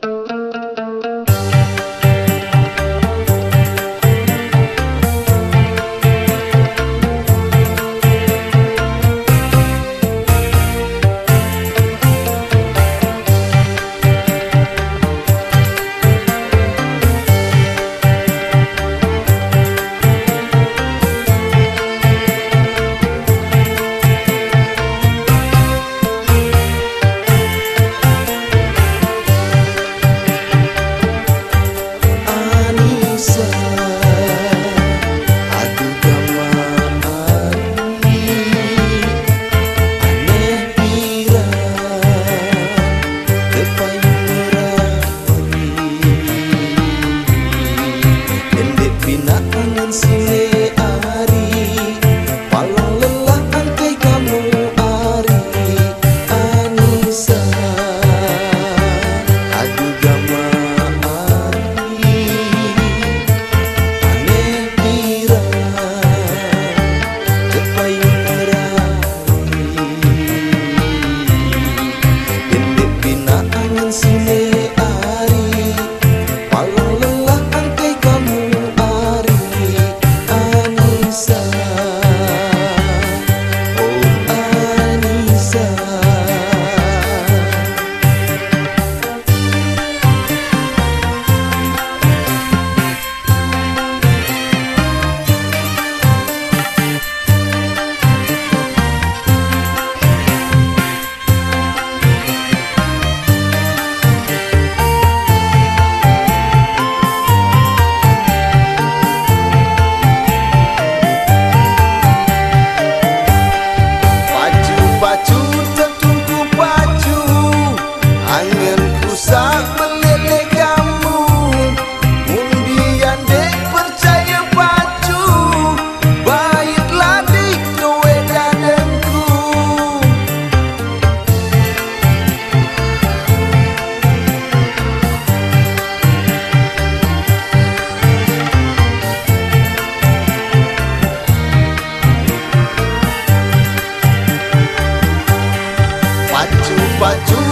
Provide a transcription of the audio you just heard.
Uh-huh. Baju jatuhku bate Anganku